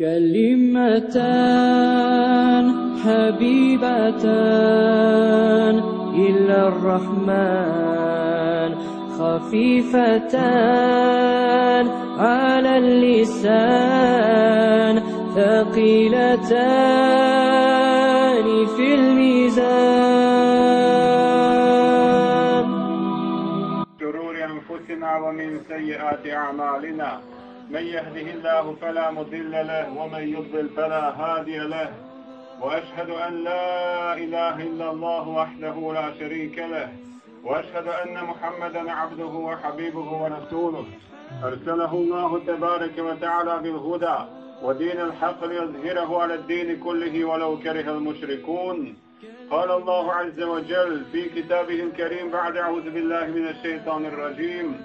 كلمتان حبيبتان إلى الرحمن خفيفتان على اللسان ثقيلتان في الميزان. شرور أنفسنا ومن سيئات أعمالنا. من يهده الله فلا مضل له ومن يضلل فلا هادي له. وأشهد أن لا إله إلا الله وحده لا شريك له. وأشهد أن محمدا عبده وحبيبه ورسوله. أرسله الله تبارك وتعالى بالهدى ودين الحق ليظهره على الدين كله ولو كره المشركون. قال الله عز وجل في كتابه الكريم بعد أعوذ بالله من الشيطان الرجيم.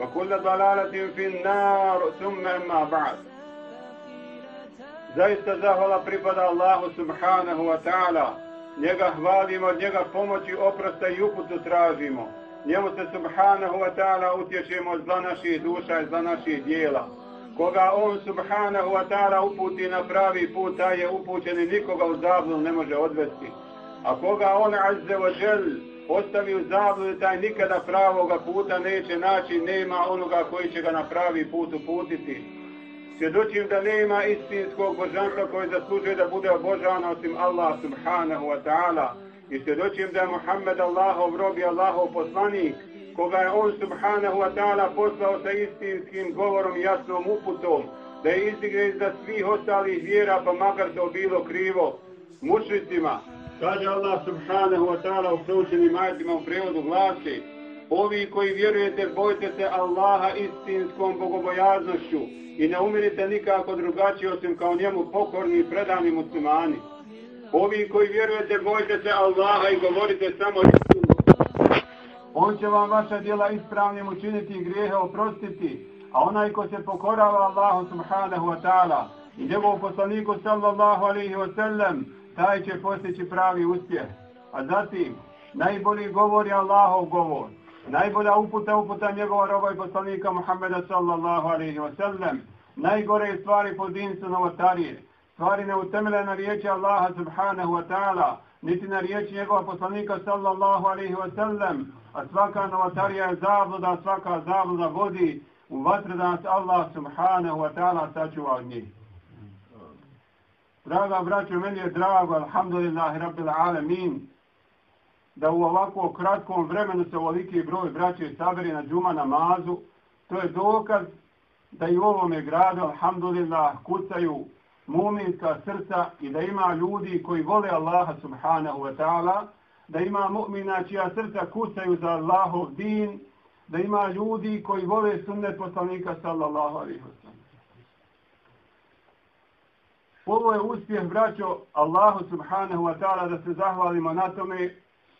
وكل ضلالة في النار ثم أما بعد Zaista zahvala pripada Allahu subhanahu wa ta'ala. Njega hvalimo, njega pomoći, oprosta i uputu tražimo. Njemu se subhanahu wa ta'ala utječemo zla naših duša i zla naših dijela. Koga on subhanahu wa ta'ala uputi na pravi put, taj je upućen i nikoga u zablu ne može odvesti. A koga on azze wa žel ostavi u zabludu, taj nikada pravoga puta neće naći, nema onoga koji će ga na pravi put uputiti. Svjedočim da nema istinskog božanstva koji zaslužuje da bude obožavan osim Allah subhanahu wa ta'ala. I svjedočim da je Muhammed Allahov rob i Allahov poslanik, koga je on subhanahu wa ta'ala poslao sa istinskim govorom i jasnom uputom, da je izdigne iza svih ostalih vjera, pa makar to bilo krivo, mušicima, Kaže Allah subhanahu wa ta'ala u proučenim ajetima u prevodu glasi Ovi koji vjerujete, bojte se Allaha istinskom bogobojaznošću i ne umirite nikako drugačije osim kao njemu pokorni i predani muslimani. Ovi koji vjerujete, bojte se Allaha i govorite samo istinu. On će vam vaša djela ispravnim učiniti i grijehe oprostiti, a onaj ko se pokorava Allahu subhanahu wa ta'ala i njegov poslaniku sallallahu alaihi wa sallam, taj će postići pravi uspjeh. A zatim, najbolji govor je Allahov govor. Najbolja uputa uputa njegova roba i poslanika Muhammeda sallallahu alaihi wa sallam. Najgore stvari po din novotarije. Stvari ne na riječi Allaha subhanahu wa ta'ala, niti na riječi njegova poslanika sallallahu alaihi wa sallam. A svaka novotarija je zabluda, svaka zabluda vodi u vatre da nas Allah subhanahu wa ta'ala sačuva od njih. Draga braćo, meni je drago, alhamdulillahi rabbil alamin, da u ovako kratkom vremenu se ovoliki broj braće saberi na džuma namazu. To je dokaz da i u ovome gradu, alhamdulillah, kucaju muminska srca i da ima ljudi koji vole Allaha subhanahu wa ta'ala, da ima mu'mina čija srca kucaju za Allahov din, da ima ljudi koji vole sunnet poslanika sallallahu alaihi wa sallam. Ovo je uspjeh, braćo, Allahu subhanahu wa ta'ala da se zahvalimo na tome,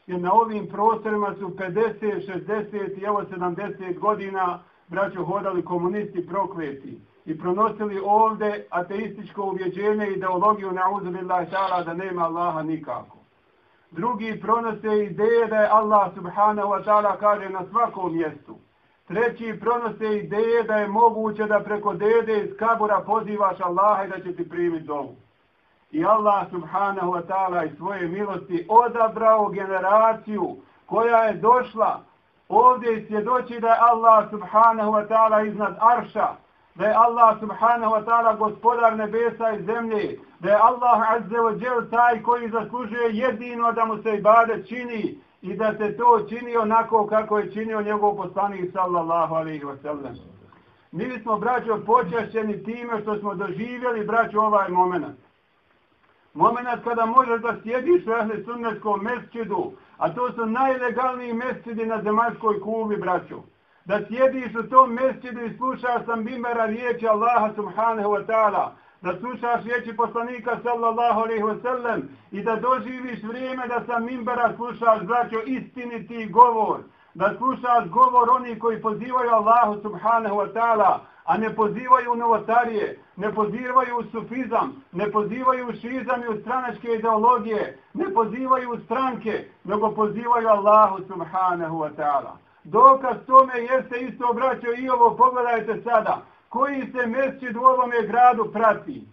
jer na ovim prostorima su 50, 60 i evo 70 godina, braćo, hodali komunisti prokleti i pronosili ovde ateističko uvjeđenje i ideologiju na uzubillahi ta'ala da nema Allaha nikako. Drugi pronose ideje da je Allah subhanahu wa ta'ala kaže na svakom mjestu. Treći pronose ideje da je moguće da preko dede iz kabura pozivaš Allaha i da će ti primiti dovu. I Allah subhanahu wa ta'ala i svoje milosti odabrao generaciju koja je došla ovdje i svjedoči da je Allah subhanahu wa ta'ala iznad arša, da je Allah subhanahu wa ta'ala gospodar nebesa i zemlje, da je Allah azze wa džel taj koji zaslužuje jedino da mu se ibadet čini i da se to čini onako kako je činio njegov poslanik sallallahu alaihi wa sallam. Mi smo, braćo, počašćeni time što smo doživjeli, braćo, ovaj moment. Moment kada možeš da sjediš u ehli sunnetskom mesčidu, a to su najlegalniji mesčidi na zemaljskoj kuli, braćo. Da sjediš u tom mesčidu i slušaš sam bimera riječi Allaha subhanahu wa ta'ala, da slušaš riječi poslanika sallallahu alaihi wasallam i da doživiš vrijeme da sa mimbera slušaš, braćo, istiniti govor, da slušaš govor oni koji pozivaju Allahu subhanahu wa ta'ala, a ne pozivaju u novotarije, ne pozivaju u sufizam, ne pozivaju u šizam i u stranačke ideologije, ne pozivaju u stranke, nego pozivaju Allahu subhanahu wa ta'ala. Dokaz tome jeste isto obraćao i ovo, pogledajte sada, koji se mesčid u ovome gradu prati.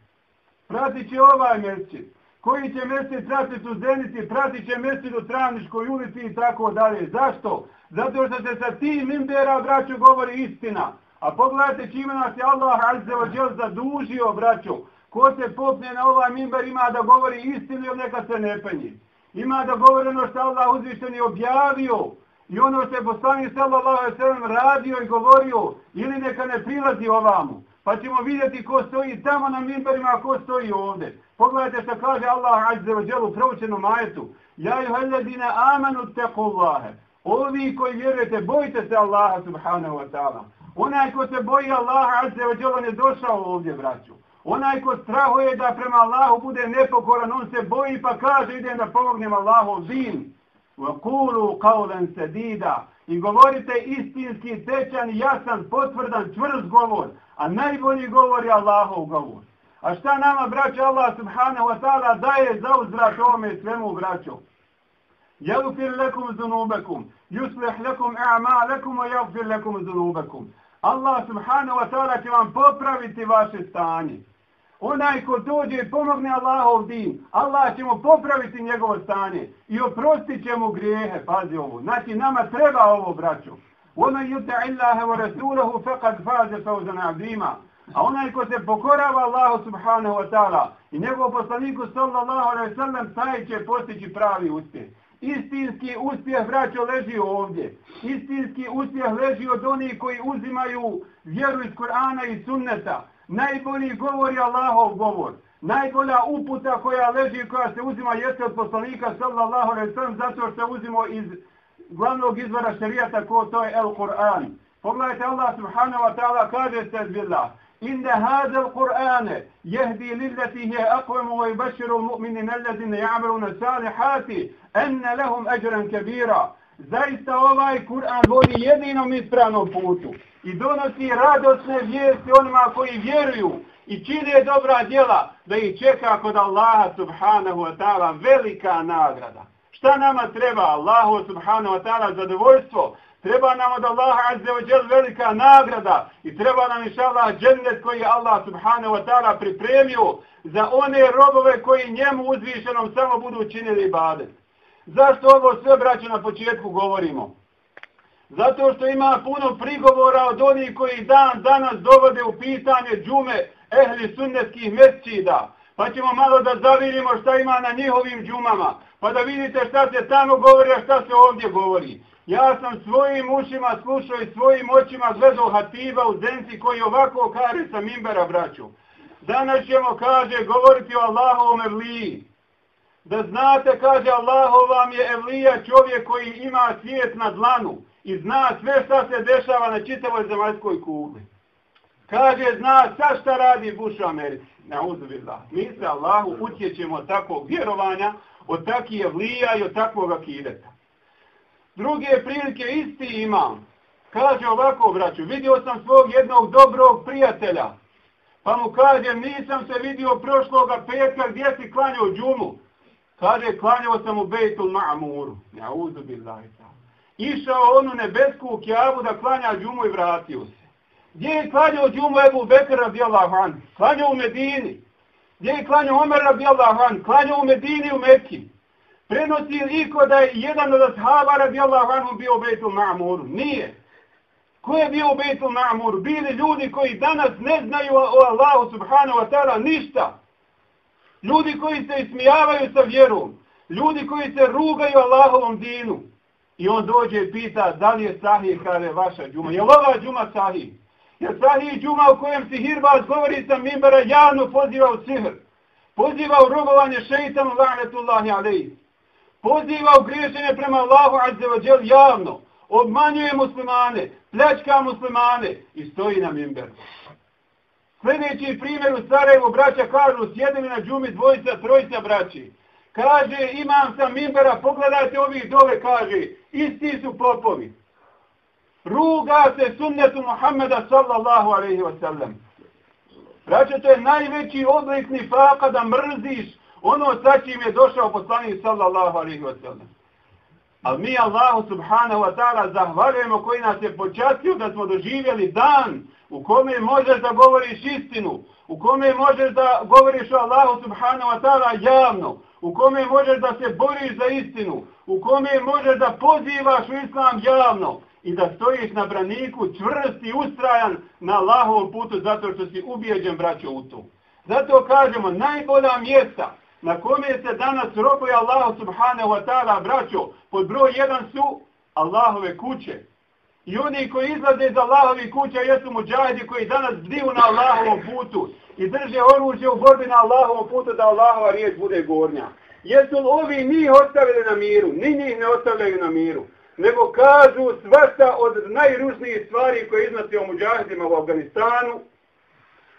Pratit će ovaj mesčid. Koji će mesčid pratiti u Zenici, pratit će mesčid u Travniškoj ulici i tako dalje. Zašto? Zato što se sa tim mimbera, braću, govori istina. A pogledajte čime nas je Allah azze zadužio, braću. Ko se popne na ovaj mimber ima da govori istinu ili neka se ne penji. Ima da govori ono što Allah uzvišten je objavio. I ono što je poslanik sallallahu alaihi sellem radio i govorio. Ili neka ne prilazi ovamu. Pa ćemo vidjeti ko stoji tamo na minberima, a ko stoji ovdje. Pogledajte što kaže Allah azza wa jalla u proučenom ajetu: Ja juhalladina amanu teku Ovi koji vjerujete, bojite se Allaha subhanahu wa ta'ala. Onaj ko se boji Allaha, azza wa jalla ne došao ovdje, braću. Onaj ko strahuje da prema Allahu bude nepokoran, on se boji pa kaže idem da pomognem Allahu din. Kulu kaulen sedida. I govorite istinski, tečan, jasan, potvrdan, čvrst govor. A najbolji govor je Allahov govor. A šta nama, braćo, Allah subhanahu wa ta'ala daje za uzvrat ovome svemu, braćo? يغفر لكم ذنوبكم يصلح لكم أعمالكم ويغفر لكم ذنوبكم Allah subhanahu wa ta'ala će vam popraviti vaše stanje. Onaj ko dođe i pomogne Allahov din, Allah će mu popraviti njegovo stanje i oprostit će mu grijehe. Pazi ovo. Znači, nama treba ovo, braću. Ona yuta illaha wa rasulahu faqad faze fawzan abdima. A onaj ko se pokorava Allahu subhanahu wa ta'ala i njegov poslaniku sallallahu alaihi sallam, taj će postići pravi uspjeh. Istinski uspjeh, braćo, leži ovdje. Istinski uspjeh leži od onih koji uzimaju vjeru iz Korana i sunneta Najbolji govor je Allahov govor. Najbolja uputa koja leži i koja se uzima jeste od poslanika sallallahu alaihi sallam zato što se uzimo iz glavnog izvora šarijata ko to je El Kur'an. Pogledajte Allah subhanahu wa ta'ala kaže se zbillah. إن هذا القرآن يهدي للتي هي أقوم ويبشر المؤمنين الذين يعملون الصالحات أن لهم أجرا كبيرا Zaista ovaj Kur'an vodi jedinom ispravnom putu i donosi radosne vijesti onima koji vjeruju i čine dobra djela da ih čeka kod Allaha subhanahu wa ta'ala velika nagrada. Šta nama treba? Allahu subhanahu wa ta'ala zadovoljstvo Treba nam od Allaha azze wa jel velika nagrada i treba nam inša Allah džennet koji je Allah subhanahu wa ta'ala pripremio za one robove koji njemu uzvišenom samo budu učinili ibadet. Zašto ovo sve braće na početku govorimo? Zato što ima puno prigovora od onih koji dan danas dovode u pitanje džume ehli sunnetskih mesčida. Pa ćemo malo da zavirimo šta ima na njihovim džumama. Pa da vidite šta se tamo govori, a šta se ovdje govori. Ja sam svojim ušima slušao i svojim očima gledao hatiba u zenci koji ovako kare sa mimbera braću. Danas ćemo, kaže, govoriti o Allahovom evliji. Da znate, kaže, Allahov vam je evlija čovjek koji ima svijet na dlanu i zna sve šta se dešava na čitavoj zemaljskoj kugli. Kaže, zna sa šta radi Bush u Americi. Na uzbillah. Mi se Allahu utječemo od takvog vjerovanja, od takvih evlija i od takvog akideta druge prilike isti imam. Kaže ovako, braću, vidio sam svog jednog dobrog prijatelja. Pa mu kaže, nisam se vidio prošloga petka gdje si klanjao džumu. Kaže, klanjao sam u Bejtul Ma'muru. Ja uzu bi zaista. Išao onu nebesku kjavu da klanja džumu i vratio se. Gdje je klanjao džumu Ebu Bekr radijallahu an? Klanjao u Medini. Gdje je klanjao Omer radijallahu an? Klanjao u Medini u Mekki. Prenosi li iko da je jedan od ashaba radijallahu anhu bio u Bejtul Ma'muru? Nije. Ko je bio u Bejtul Ma'muru? Bili ljudi koji danas ne znaju o Allahu subhanahu wa ta'ala ništa. Ljudi koji se ismijavaju sa vjerom. Ljudi koji se rugaju Allahovom dinu. I on dođe i pita da li je sahih kaže vaša džuma. Je li ova džuma sahih? Je sahih džuma u kojem si hirbaz govori sa mimbara javno poziva u sihr. Poziva u robovanje šeitanu la'netullahi alaihi. Poziva u griješenje prema Allahu azze wa javno. Obmanjuje muslimane, plečka muslimane i stoji na mimberu. Sljedeći primjer u Sarajevu braća kažu sjedili na džumi dvojica, trojica braći. Kaže, imam sam mimbera, pogledajte ovih dole, kaže, isti su popovi. Ruga se sunnetu Muhammeda sallallahu alaihi wa sallam. Braća, to je najveći oblik nifaka da mrziš ono sa čim je došao poslanik sallallahu alaihi wa sallam. Ali mi Allahu subhanahu wa ta'ala zahvaljujemo koji nas je počastio da smo doživjeli dan u kome možeš da govoriš istinu, u kome možeš da govoriš o Allahu subhanahu wa ta'ala javno, u kome možeš da se boriš za istinu, u kome možeš da pozivaš u islam javno i da stojiš na braniku čvrst i ustrajan na Allahovom putu zato što si ubijeđen braćo u to. Zato kažemo najbolja mjesta na kome se danas robuje Allah subhanahu wa ta'ala braćo pod broj jedan su Allahove kuće. I oni koji izlaze iz Allahovi kuća jesu muđajdi koji danas bdiju na Allahovom putu i drže oružje u borbi na Allahovom putu da Allahova riječ bude gornja. Jesu li ovi njih ostavili na miru? Ni njih ne ostavljaju na miru. Nego kažu svašta od najružnijih stvari koje iznosi o muđahidima u Afganistanu,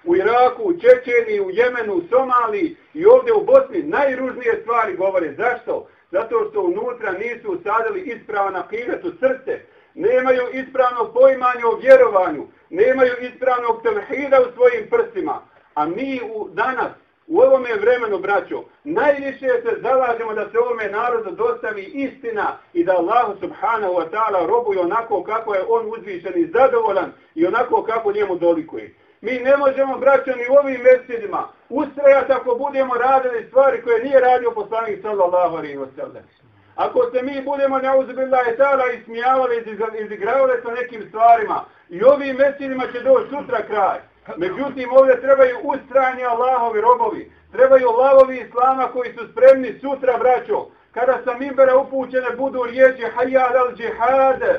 u Iraku, u Čečeni, u Jemenu, u Somaliji i ovdje u Bosni najružnije stvari govore. Zašto? Zato što unutra nisu usadili ispravan akidet u srce, nemaju ispravno poimanje o vjerovanju, nemaju ispravnog tevhida u svojim prsima. A mi u danas, u ovome vremenu, braćo, najviše se zalažemo da se ovome narodu dostavi istina i da Allah subhanahu wa ta'ala robuje onako kako je on uzvišen i zadovoljan i onako kako njemu dolikuje. Mi ne možemo, braćo, ni u ovim mjesecijima ustrajati ako budemo radili stvari koje nije radio poslanik sallallahu alaihi wa sallam. Ako se mi budemo neuzbillah i tala ismijavali i izigravali sa nekim stvarima i ovim mesinima će doći sutra kraj. Međutim, ovdje trebaju ustrajni Allahovi robovi, trebaju lavovi Islama koji su spremni sutra, braćo, kada sa mimbera upućene budu riječi hajjad al džihade,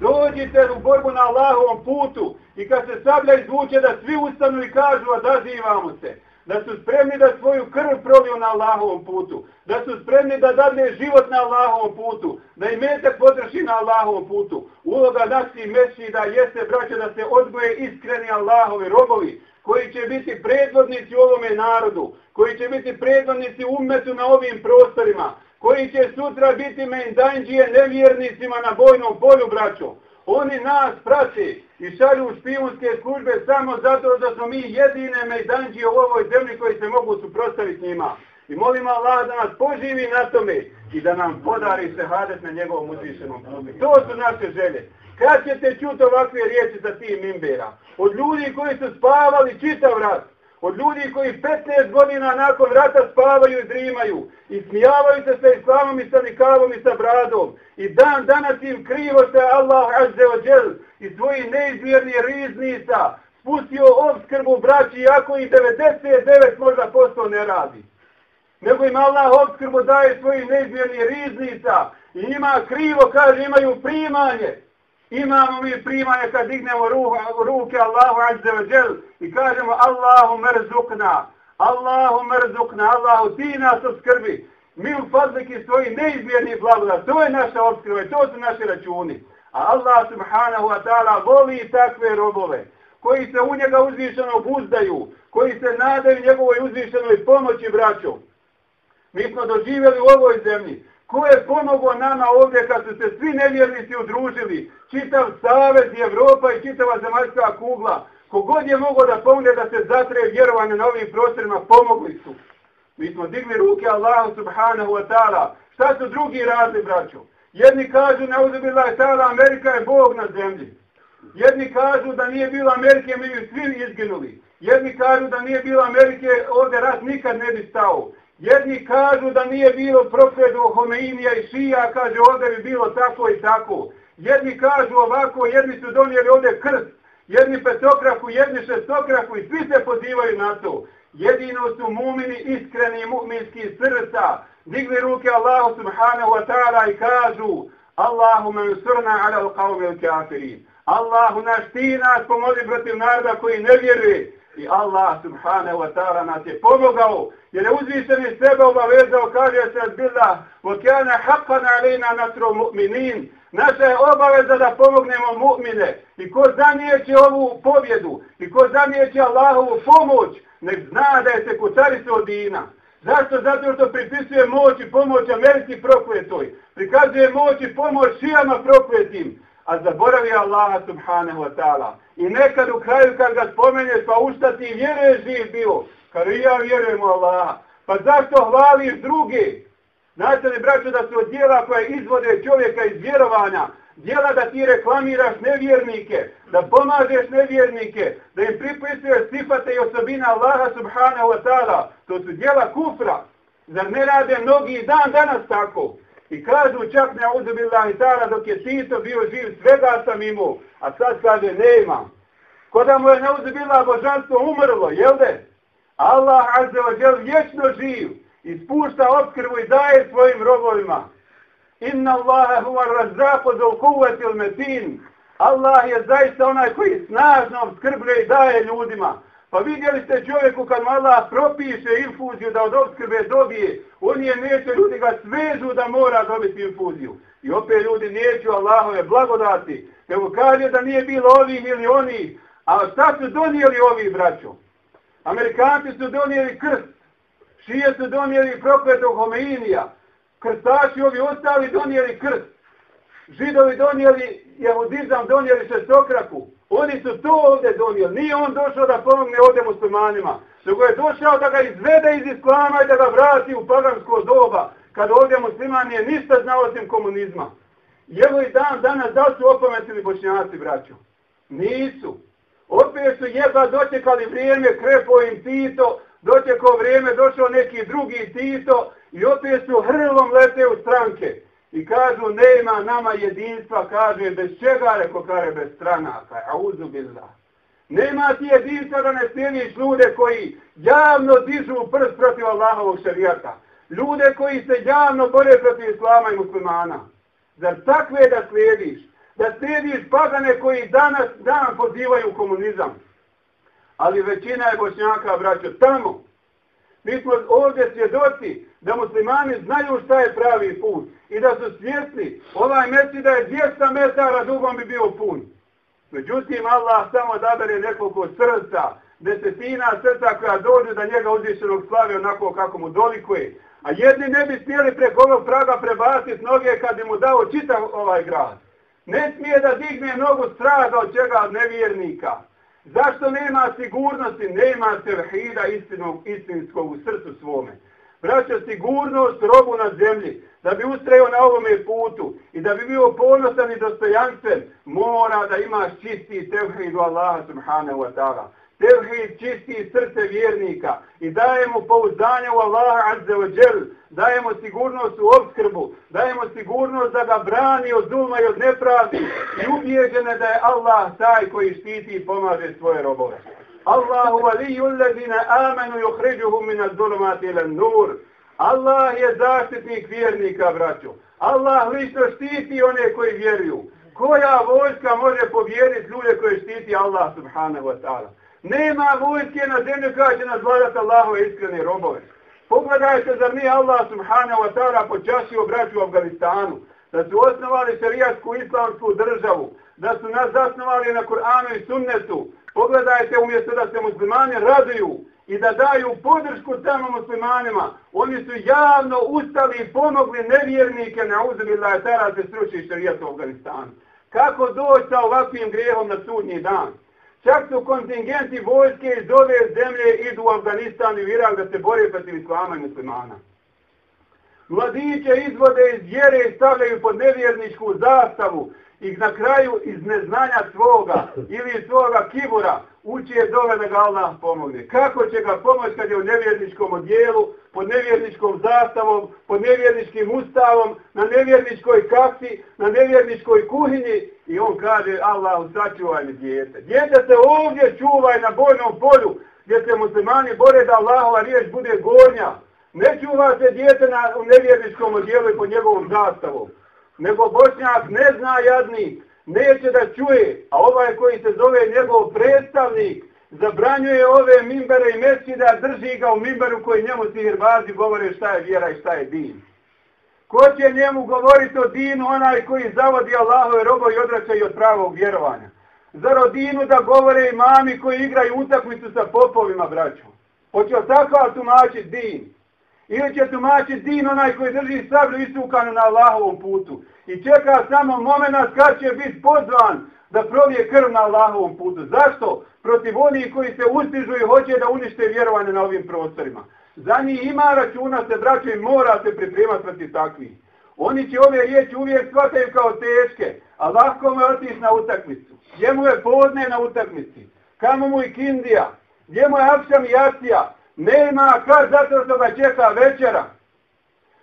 dođite u borbu na Allahovom putu. I kad se sablja izvuče da svi ustanu i kažu odazivamo se, da su spremni da svoju krv proliju na Allahovom putu, da su spremni da dadne život na Allahovom putu, da i metak potroši na Allahovom putu. Uloga nasi mešida jeste braće da se odgoje iskreni Allahovi robovi, koji će biti predvodnici u ovome narodu, koji će biti predvodnici umetu na ovim prostorima, koji će sutra biti mendanđije nevjernicima na bojnom polju, braćo. Oni nas prate i šalju špijunske službe samo zato da smo mi jedine mejdanđije u ovoj zemlji koji se mogu suprostaviti njima. I molim Allah da nas poživi na tome i da nam podari se hadet na njegovom uzvišenom putu. To su naše želje. Kad ćete čuti ovakve riječi za tim imbera? Od ljudi koji su spavali čitav rat. Od ljudi koji 15 godina nakon rata spavaju i drimaju. I smijavaju se sa islamom i sa nikavom i sa bradom. I dan danas im krivo se Allah azze ođel i svojih neizmjerni riznica spustio obskrbu braći iako i 99 možda posto ne radi. Nego im Allah obskrbu daje svojih neizmjerni riznica i ima krivo kaže imaju primanje. Imamo mi primanje kad dignemo ruke Allahu azze wa džel i kažemo Allahu merzukna, Allahu merzukna, Allahu ti nas obskrbi. Mi u fazliki svoji neizmjerni blagodat, to je naša obskrba to su naši računi. A Allah subhanahu wa ta'ala voli takve robove koji se u njega uzvišeno buzdaju, koji se nadaju njegovoj uzvišenoj pomoći braćo. Mi smo doživjeli u ovoj zemlji Ko je pomogao nama ovdje kad su se svi nevjernici udružili, čitav Savez i Evropa i čitava zemaljska kugla, kogod je mogao da pomogne da se zatre vjerovanje na ovim prostorima, pomogli su. Mi smo digli ruke Allahu subhanahu wa ta'ala. Šta su drugi radili, braćo? Jedni kažu, ne uzubila je tada, Amerika je Bog na zemlji. Jedni kažu da nije bilo Amerike, mi bi svi izginuli. Jedni kažu da nije bilo Amerike, ovdje rat nikad ne bi stao. Jedni kažu da nije bilo profedu Homeinija i Šija, kaže ovdje bi bilo tako i tako. Jedni kažu ovako, jedni su donijeli ovdje krst, jedni petokraku, jedni šestokraku i svi se pozivaju na to. Jedino su mumini iskreni mu'minski srca, digli ruke Allahu subhanahu wa ta'ala i kažu Allahu men surna ala al-qawmi al-kafirin. Allahu naš ti nas pomozi protiv naroda koji ne vjeruje. I Allah subhanahu wa ta'ala nas je pomogao. Jer je uzvišen iz sebe obavezao, kaže se od bila, vokjana haqqan alina nasru mu'minin. Naša je obaveza da pomognemo mu'mine. I ko zanijeće ovu pobjedu, i ko zanijeće Allahovu pomoć, nek zna da je se kucarice od dina. Zašto? Zato što pripisuje moć i pomoć Americi prokletoj. Prikazuje moć i pomoć šijama prokletim. A zaboravi Allaha subhanahu wa ta'ala. I nekad u kraju kad ga spomeneš pa ušta ti vjeruje živ bio. Kad i ja vjerujem u Allaha. Pa zašto hvališ druge? Znate li braćo da su djela koje izvode čovjeka iz vjerovanja djela da ti reklamiraš nevjernike, da pomažeš nevjernike, da im pripisuješ sifate i osobine Allaha subhanahu wa ta'ala, to su djela kufra. Zar ne rade mnogi dan danas tako? I kažu čak ne uzubillahi ta'ala dok je Tito bio živ, svega sam imao, a sad kaže nema. Koda mu je ne uzubila božanstvo umrlo, jel de? Allah azze wa djel vječno živ, ispušta obskrbu i daje svojim robovima. Inna Allahe huwa ar-razzaqu dhul il al-matin. Allah je zaista onaj koji snažno obskrblje i daje ljudima. Pa vidjeli ste čovjeku kad mu Allah propiše infuziju da od obskrbe dobije, on je neće, ljudi ga svežu da mora dobiti infuziju. I opet ljudi neću Allahove blagodati, nego kaže da nije bilo ovih ili oni. A šta su donijeli ovi braćo? Amerikanci su donijeli krst, šije su donijeli prokletog Homeinija, krstaši ovi ostali donijeli krst. Židovi donijeli jehudizam, donijeli šestokraku. Oni su to ovdje donijeli. Nije on došao da pomogne ovdje muslimanima. Nego je došao da ga izvede iz islama i da ga vrati u pagansko doba. Kad ovdje musliman nije ništa znao osim komunizma. I evo i dan danas da su opametili bošnjaci, braćo? Nisu. Opet su jeba dočekali vrijeme, krepo im Tito, dočekao vrijeme, došao neki drugi Tito, I opet su hrlom lete u stranke. I kažu, nema nama jedinstva, kaže, bez čega, reko kare, bez stranaka. A uzubila. Nema ti jedinstva da ne sjeniš ljude koji javno dižu prst protiv Allahovog šarijata. Ljude koji se javno bore protiv islama i muslimana. Zar takve da slijediš? Da slijediš pagane koji danas dan pozivaju komunizam. Ali većina je bošnjaka, braćo, tamo. Mi smo ovdje svjedoci da muslimani znaju šta je pravi put i da su svjesni ovaj mesi da je 200 metara dugom bi bio pun. Međutim, Allah samo dabere nekoliko srca, desetina srca koja dođe da njega uzvišenog slave onako kako mu dolikuje. A jedni ne bi smijeli preko ovog praga prebaciti noge kad bi mu dao čitav ovaj grad. Ne smije da digne nogu straga od čega od nevjernika. Zašto nema sigurnosti? Nema tevhida istinog, istinskog u srcu svome vraća sigurnost robu na zemlji, da bi ustrajao na ovome putu i da bi bio ponosan i dostojanstven, mora da imaš čisti tevhid u Allaha subhanahu wa ta'ala. Tevhid čisti srce vjernika i daje mu pouzdanje u Allaha Azza wa džel, daje mu sigurnost u obskrbu, daje mu sigurnost da ga brani od zulma i od nepravdi i ubijeđene da je Allah taj koji štiti i pomaže svoje robove. Allahu waliju alladina amanu yukhrijuhum min az-zulumati ila an-nur. Allah je zaštitnik vjernika, braćo. Allah lično štiti one koji vjeruju. Koja vojska može pobijediti ljude koji štiti Allah subhanahu wa ta'ala? Nema vojske na zemlju koja će nazvadati Allahove iskrene robove. Pogledajte zar nije Allah subhanahu wa ta'ala počasio braću u Afganistanu. Da su osnovali šarijatsku islamsku državu. Da su nas zasnovali na Kur'anu i sunnetu. Pogledajte umjesto da se muslimani raduju i da daju podršku tamo muslimanima, oni su javno ustali i pomogli nevjernike na uzbila i tera se sruči šarijat u Afganistanu. Kako doći sa ovakvim grijehom na sudnji dan? Čak su kontingenti vojske iz ove zemlje idu u Afganistan i u Irak da se bore protiv islama i muslimana. Mladiće izvode iz vjere i stavljaju pod nevjerničku zastavu i na kraju iz neznanja svoga ili iz svoga kibura uči je dole da ga Allah pomogne. Kako će ga pomoći kad je u nevjerničkom odjelu, pod nevjerničkom zastavom, pod nevjerničkim ustavom, na nevjerničkoj kafi, na nevjerničkoj kuhinji i on kaže Allah sačuvaj mi djete. Djete se ovdje čuvaj na bojnom polju gdje se muslimani bore da Allahova riječ bude gornja. Ne čuva se djete na, u nevjerničkom odjelu i pod njegovom zastavom. Nego Bošnjak ne zna jadnik, neće da čuje, a ovaj koji se zove njegov predstavnik, zabranjuje ove mimbere i mesida, drži ga u mimberu koji njemu sihirbazi govore šta je vjera i šta je din. Ko će njemu govoriti o dinu onaj koji zavodi Allahove robo i odvraća od pravog vjerovanja? Zar o dinu da govore imami koji igraju utakmicu sa popovima, braćo? Hoće li tako tumačiti din? Ili će tumačiti din onaj koji drži sablju istukanu na Allahovom putu? I čeka samo moment kad će biti pozvan da provije krv na Allahovom putu. Zašto? Protiv onih koji se ustižu i hoće da unište vjerovanje na ovim prostorima. Za njih ima računa se, braćo, i mora se pripremati protiv takvih. Oni će ove riječi uvijek shvataju kao teške, a lahko mu je otiš na utakmicu. Gdje mu je podne na utakmici? Kamo mu i kindija? Gdje mu je Apšam i Asija? Nema kad zato što ga čeka večera.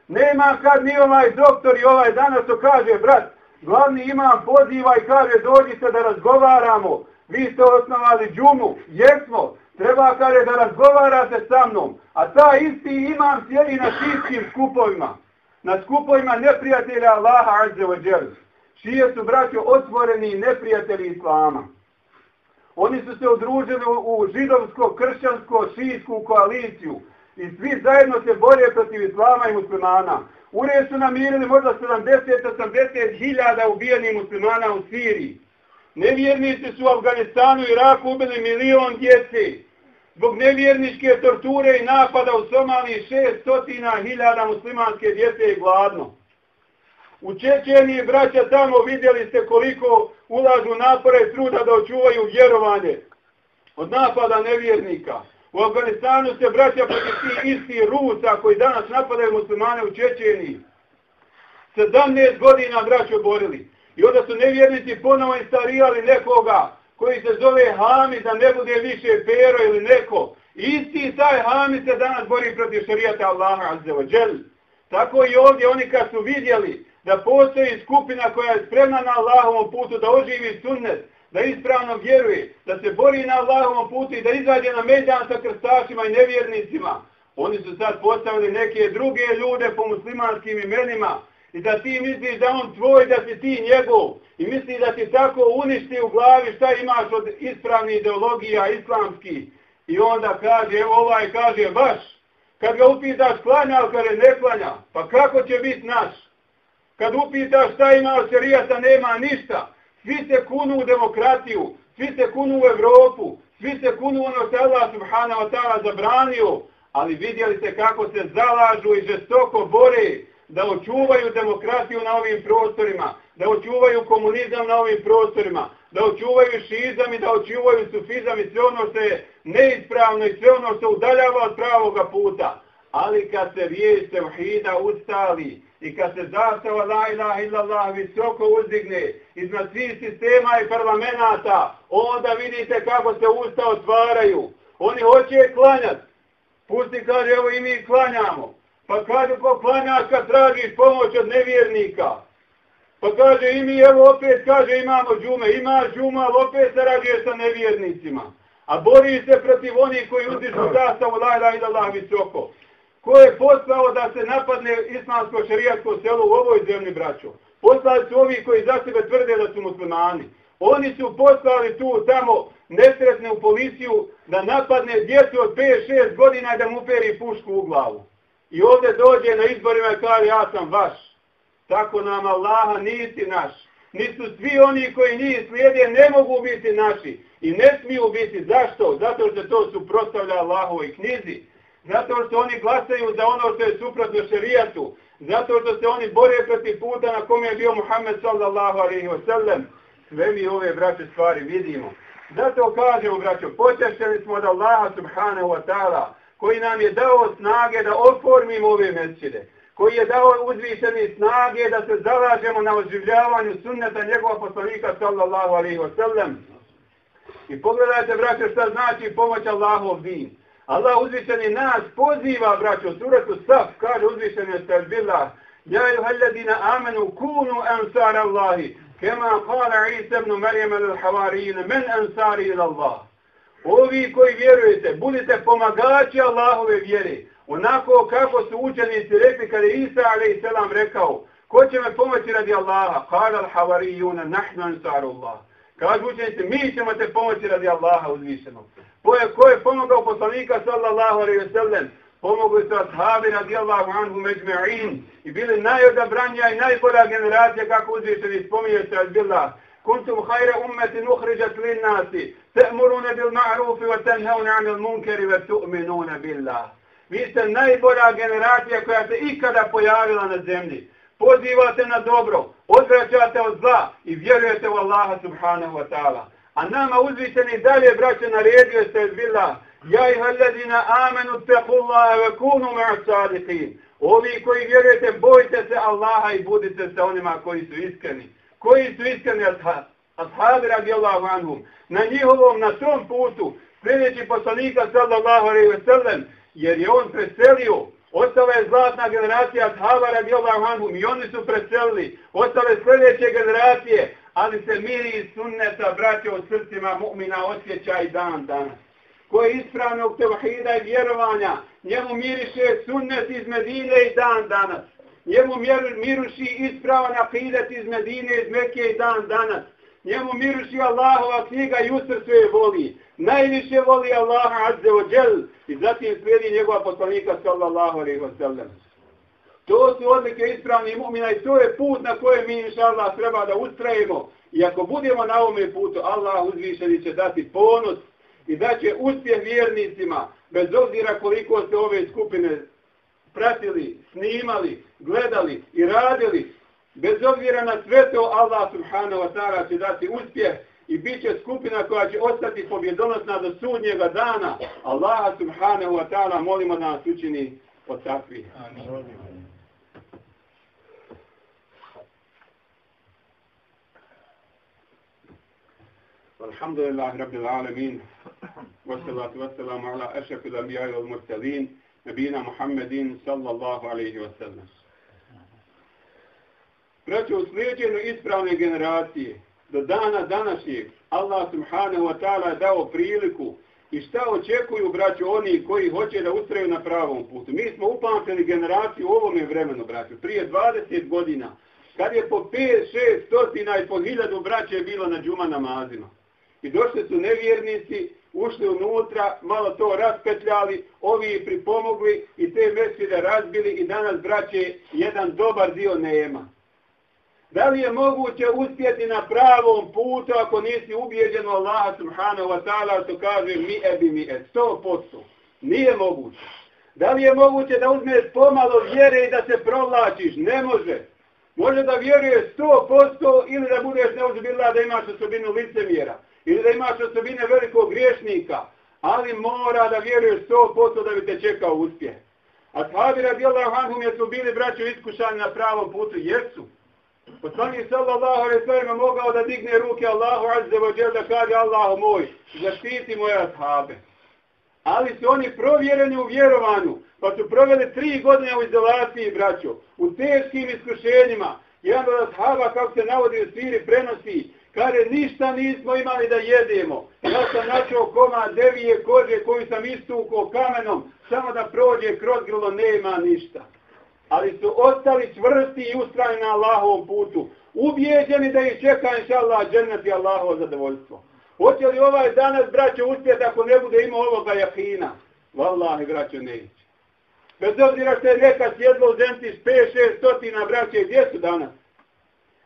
Nema kad ni ovaj doktor i ovaj danas to kaže, brat, glavni imam poziva i kaže dođite da razgovaramo. Vi ste osnovali džumu, jesmo, treba kaže da razgovarate sa mnom. A ta isti imam sjedi na šistim skupovima. Na skupovima neprijatelja Allaha azze wa Čije su braćo otvoreni neprijatelji Islama. Oni su se udružili u židovsko-kršćansko-šijsku koaliciju i svi zajedno se bore protiv islama i muslimana. Ure su namirili možda 70-80 hiljada ubijenih muslimana u Siriji. Nevjernici su u Afganistanu i Iraku ubili milion djece. Zbog nevjerničke torture i napada u Somaliji 600 hiljada muslimanske djece je gladno. U Čečeniji braća tamo vidjeli ste koliko ulažu napore i truda da očuvaju vjerovanje od napada nevjernika. U Afganistanu se braća protiv tih isti Rusa koji danas napadaju muslimane u Čečeniji. 17 godina braćo borili. I onda su nevjernici ponovo instalijali nekoga koji se zove Hami da ne bude više Pero ili neko. Isti taj Hami se danas bori protiv šarijata Allaha azze wa. Tako i ovdje oni kad su vidjeli da postoji skupina koja je spremna na Allahovom putu da oživi sunnet, da ispravno vjeruje, da se bori na Allahovom putu i da izađe na medjan sa krstašima i nevjernicima. Oni su sad postavili neke druge ljude po muslimanskim imenima i da ti misliš da on tvoj, da si ti njegov i misli da ti tako uništi u glavi šta imaš od ispravnih ideologija islamski. I onda kaže, ovaj kaže, baš, kad ga upitaš klanja, ali kada ne klanja, pa kako će biti naš? Kad upitaš šta ima od šarijata, nema ništa. Svi se kunu u demokratiju, svi se kunu u Evropu, svi se kunu ono što Allah subhanahu wa ta'ala zabranio, ali vidjeli ste kako se zalažu i žestoko bore da očuvaju demokratiju na ovim prostorima, da očuvaju komunizam na ovim prostorima, da očuvaju šizam i da očuvaju sufizam i sve ono što je neispravno i sve ono što udaljava od pravoga puta. Ali kad se riječ tevhida ustali, i kad se zastava la ilaha illallah visoko uzdigne iznad svih sistema i parlamenta, onda vidite kako se usta otvaraju. Oni hoće klanjati. Pusti kaže, evo i mi klanjamo. Pa kaže, ko klanja kad tražiš pomoć od nevjernika? Pa kaže, i mi evo opet kaže, imamo džume. Ima džuma, ali opet se rađuje sa nevjernicima. A bori se protiv onih koji uzdišu zastavu la ilaha illallah visoko. Ko je poslao da se napadne islamsko šarijatsko selo u ovoj zemlji, braćo? Poslali su ovi koji za sebe tvrde da su muslimani. Oni su poslali tu tamo nesretne u policiju da napadne djecu od 5-6 godina da mu peri pušku u glavu. I ovdje dođe na izborima i kaže ja sam vaš. Tako nam Allaha nisi naš. Nisu svi oni koji njih slijede ne mogu biti naši. I ne smiju biti. Zašto? Zato što to suprostavlja Allahovoj knjizi zato što oni glasaju za ono što je suprotno šerijatu, zato što se oni bore protiv puta na kome je bio Muhammed sallallahu alaihi wa sallam. Sve mi ove braće stvari vidimo. Zato kažemo braćo, počešćeni smo od Allaha subhanahu wa ta'ala, koji nam je dao snage da oformimo ove mesčide, koji je dao uzvišeni snage da se zalažemo na oživljavanju sunneta njegova poslanika sallallahu alaihi wa sallam. I pogledajte, braćo, šta znači pomoć Allahov din. Allah uzvišeni nas poziva, braćo, suratu Saf, kaže uzvišeni Stavbillah, Ja juhalladina amenu kunu ansar Allahi, kema kala Isa ibn Marijem al-Havarijina, men ansari ila Allah. Ovi koji vjerujete, budite pomagači Allahove vjere, onako kako su učenici rekli kada je Isa a.s. rekao, ko će me pomoći radi Allaha? Kala al-Havarijuna, nahnu ansaru Allah. Kažu učenici, mi ćemo te pomoći radi Allaha uzvišenog. Ko je, ko je pomogao poslanika sallallahu alaihi wa sallam? Pomogli su ashabi radijallahu anhu međme'in i bili najodabranija i najbolja generacija kako uzvišeni spominje se razbila. Kuntum hajra ummetin uhriđat lin nasi, te'murune bil ma'rufi wa tenhaune anil munkeri wa tu'minune billah. Vi ste najbolja generacija koja se ikada pojavila na zemlji. Pozivate na dobro, odvraćate od zla i vjerujete u Allaha subhanahu wa ta'ala. A nama uzvišeni dalje, braće, naredio se bila, ja i alladina amenu tequllaha ve kunu ma'a sadiqin. Ovi koji vjerujete, bojte se Allaha i budite se onima koji su iskreni. Koji su iskreni ashabi radijallahu anhum. Na njihovom, na tom putu, sljedeći poslanika sallallahu alaihi ve sellem, jer je on preselio, ostala je zlatna generacija ashaba radijallahu anhum i oni su preselili, ostale sljedeće generacije, ali se miri iz sunneta, braće, od srcima mu'mina osjeća i dan danas. Ko je ispravnog tevahida i vjerovanja, njemu miriše sunnet iz Medine i dan danas. Njemu miruši ispravan akidet iz Medine, iz Mekije i dan danas. Njemu miruši Allahova knjiga i u srcu je voli. Najviše voli Allaha azze o džel i zatim slijedi njegova poslanika sallallahu alaihi wa sallam. To su odlike ispravni mu'mina i to je put na kojem mi inša Allah treba da ustrajemo. I ako budemo na ovome putu, Allah uzvišeni će dati ponos i da će uspjeh vjernicima, bez obzira koliko se ove skupine pratili, snimali, gledali i radili, bez obzira na sve to, Allah subhanahu wa ta'ala će dati uspjeh i bit će skupina koja će ostati pobjedonosna do sudnjega dana. Allah subhanahu wa ta'ala molimo da nas učini od takvih. Amin. الحمد لله رب العالمين والصلاة والسلام على أشرف الأنبياء والمرسلين نبينا محمد صلى الله عليه وسلم Braćo, u slijedjenju ispravne generacije, do dana današnjeg, Allah subhanahu wa ta'ala je dao priliku i šta očekuju, braćo, oni koji hoće da ustraju na pravom putu. Mi smo upamtili generaciju u ovome vremenu, braćo, prije 20 godina, kad je po 5, 6, stotina i po hiljadu braće bilo na džuma namazima. I došli su nevjernici, ušli unutra, malo to raspetljali, ovi pripomogli i te meside razbili i danas, braće, jedan dobar dio nema. Da li je moguće uspjeti na pravom putu ako nisi ubijeđen u Allaha subhanahu wa ta'ala, to kaže mi ebi mi e, sto posto. Nije moguće. Da li je moguće da uzmeš pomalo vjere i da se provlačiš? Ne može. Može da vjeruješ sto posto ili da budeš neuzbila da imaš osobinu licemjera ili da imaš osobine velikog griješnika, ali mora da vjeruješ 100% da bi te čekao uspjeh. A sahabi radijallahu anhum je su bili braćo iskušani na pravom putu, jesu. Poslani sallallahu alaihi sallam mogao da digne ruke Allahu azze wa da kaže Allahu moj, zaštiti moje ashabe. Ali su oni provjereni u vjerovanju, pa su proveli tri godine u izolaciji, braćo, u teškim iskušenjima. Jedan od ashaba, kako se navodi u sviri, prenosi, Kare, ništa nismo imali da jedemo. Ja sam načao koma devije kože koju sam istukao kamenom, samo da prođe kroz grlo, nema ništa. Ali su ostali čvrsti i ustrani na Allahovom putu. Ubijeđeni da ih čeka, inša Allah, džennet i Allahovo zadovoljstvo. Hoće li ovaj danas, braćo, uspjeti ako ne bude imao ovoga jahina? Wallahi, braćo, neće. Bez obzira što je neka sjedlo u zemci s 5-6 stotina, braće, gdje su danas?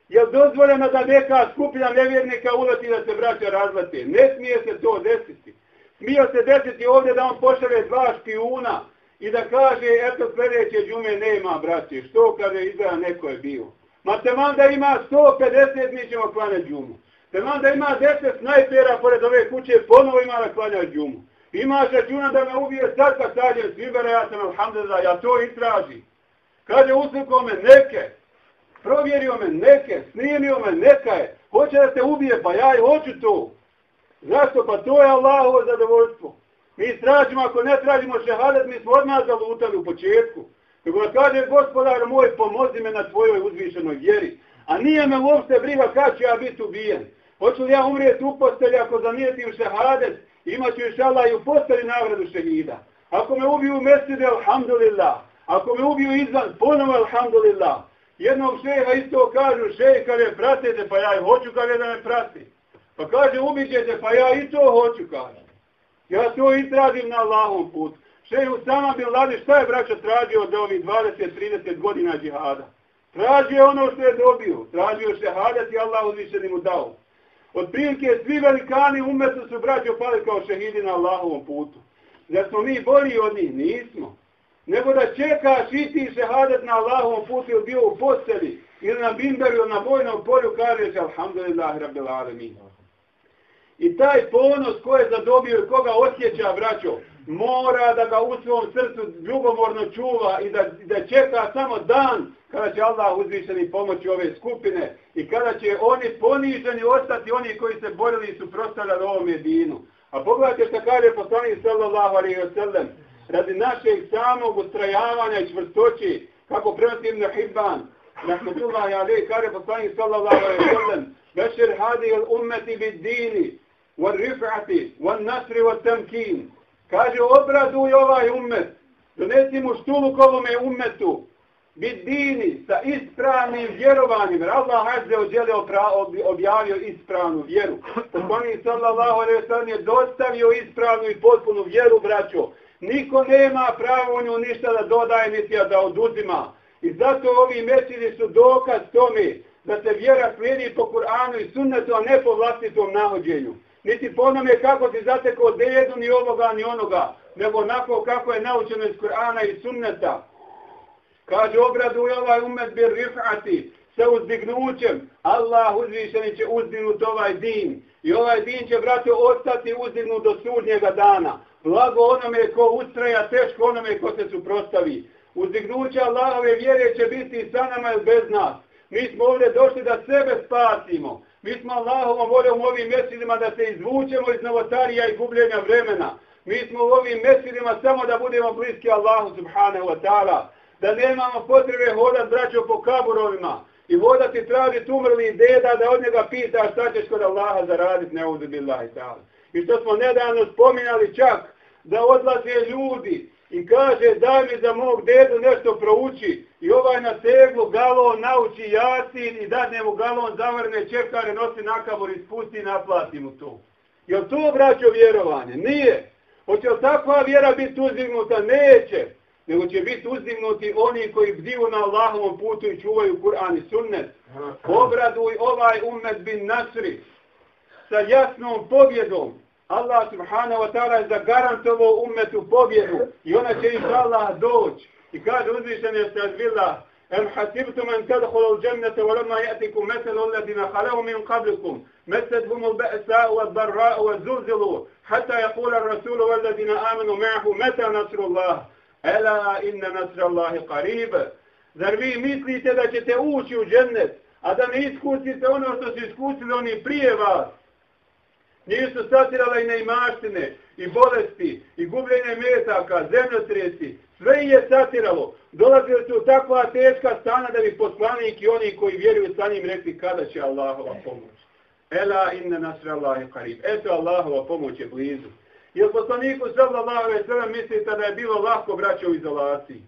Je dozvoljeno da neka skupina nevjernika uleti da se braća razlate? Ne smije se to desiti. Smio se desiti ovdje da on pošale dva špijuna i da kaže, eto sljedeće džume nema, braće. Što kada izgleda neko je bio? Ma te da ima 150, mi ćemo klanjati džumu. Te da ima 10 snajpera pored ove kuće, ponovo ima da klanja džumu. Imaš računa da me ubije sad kad sađem svibera, ja sam alhamdulillah, ja to istražim. Kaže, uslikao me neke, provjerio me neke, snimio me neka je, hoće da te ubije, pa ja i hoću to. Zašto? Pa to je Allahovo zadovoljstvo. Mi tražimo, ako ne tražimo šehadet, mi smo odmah zalutali u početku. Kako da kaže, gospodar moj, pomozi me na tvojoj uzvišenoj vjeri. A nije me uopšte briga kad ću ja biti ubijen. Hoću li ja umrijeti u postelji ako zanijetim šehadet, imat ću išala i u postelji nagradu šehida. Ako me ubiju u meside, alhamdulillah. Ako me ubiju izvan, ponovo alhamdulillah. Jednom šeha isto kažu, šeha kada pratite, pa ja hoću kada da me prati. Pa kaže, ubićete, pa ja i to hoću, kaže. Ja to istražim na Allahom put. Šeju sama bil ladi, šta je braća tražio od ovih 20-30 godina džihada? Tražio ono što je dobio. Tražio šehadat i Allah uzvišeni mu dao. Od prilike svi velikani umetu su braćo pali kao šehidi na Allahovom putu. Da smo mi bolji od njih? Nismo. Nego da čekaš i ti šehadet na Allahovom putu ili bio u posteli ili na bimberu ili na bojnom polju kažeš Alhamdulillah Rabbil Alamin. I taj ponos ko je zadobio i koga osjeća, braćo, mora da ga u svom srcu ljubomorno čuva i da, da čeka samo dan kada će Allah uzvišeni pomoći ove skupine i kada će oni poniženi ostati, oni koji se borili i su prostavljali ovom jedinu. A pogledajte što kaže poslanik sallallahu alaihi wa sallam, radi našeg samog ustrajavanja i čvrstoći, kako prenosim na Hibban, na Hmetullah i Ali, kare poslani sallallahu alaihi sallam, bešir hadi il ummeti bi dini, wal rifati, wal nasri, wal tamkin. Kaže, obraduj ovaj ummet, donesi mu štuluk ovome ummetu, bi dini sa ispravnim vjerovanjem, jer Allah Azze ođele objavio ispravnu vjeru. Poslani sallallahu alaihi sallam je dostavio ispravnu i potpunu vjeru, braćo, niko nema pravo u nju ništa da dodaje niti da oduzima i zato ovi mesidi su dokaz tome da se vjera slijedi po Kur'anu i sunnetu a ne po vlastitom nahođenju niti po onome kako ti zatekao dejedu ni ovoga ni onoga, nego onako kako je naučeno iz Kur'ana i sunneta. Kaže, obraduj ovaj umet bir rifati, sa uzdignućem, Allah uzvišeni će uzdignut ovaj din. I ovaj din će, brate, ostati uzdignut do sudnjega dana. Blago onome ko ustraja, teško onome ko se suprostavi. Uzdignuće Allahove vjere će biti sa nama ili bez nas. Mi smo ovdje došli da sebe spasimo. Mi smo Allahovom voljom u ovim mjesecima da se izvučemo iz novotarija i gubljenja vremena. Mi smo u ovim mjesecima samo da budemo bliski Allahu subhanahu wa ta'ala. Da nemamo potrebe hodat braćo po kaburovima i hodati tražiti umrli deda da od njega pita šta ćeš kod Allaha zaraditi ne uzu billahi ta'ala. I što smo nedavno spominjali čak da odlaze ljudi i kaže daj mi za mog dedu nešto prouči i ovaj na teglu galon nauči jasin i dadne mu galon zavrne čepkare nosi na kabor i spusti i naplati mu to. Je to braćo vjerovanje? Nije. Hoće li takva vjera biti uzdignuta? Neće. Nego će biti uzdignuti oni koji bdiju na Allahovom putu i čuvaju Kur'an i sunnet. Obraduj ovaj ummet bin nasri sa jasnom pobjedom. Allah subhanahu wa ta'ala je zagarantovo umetu pobjedu. I ona će inša Allah doći. I kaže uzvišen je se azvila Em hasibtu men tadkhulu al-jannata wa lamma ya'tikum mathalu alladhina khalu min qablikum masadhum al-ba'sa wa ad-dharra wa zulzilu hatta yaqula ar-rasulu wal ladina amanu ma'ahu mata nasrullah? Ala inna nasrallahi qarib. Zar vi mislite da ćete ući u džennet a da ne iskusite ono što su iskusili oni prije vas? Nisu satirala i neimaštine, i bolesti, i gubljenje metaka, zemljotresi. Sve je satiralo. Dolazili su takva teška stana da bi poslanik i oni koji vjeruju sa njim rekli kada će Allahova pomoć. Ela inna nasra Allahi qarib. Eto Allahova pomoć je blizu. Jer poslaniku sallallahu alaihi sallam mislite da je bilo lahko braće u izolaciji.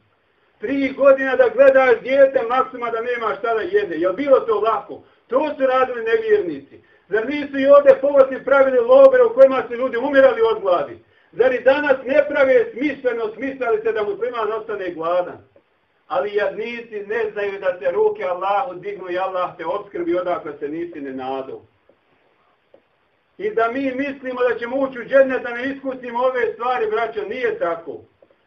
Tri godina da gledaš djete maksima da nema šta da jede. Je bilo to lahko? To su radili nevjernici. Zar nisu i ovdje povodni pravili logore u kojima su ljudi umirali od gladi? Zar i danas ne prave smisleno smislali se da musliman ostane gladan? Ali jadnici ne znaju da se ruke Allahu dignu i Allah te obskrbi odakle se nisi ne nadu. I da mi mislimo da ćemo ući u džedne da ne iskusimo ove stvari, braćo, nije tako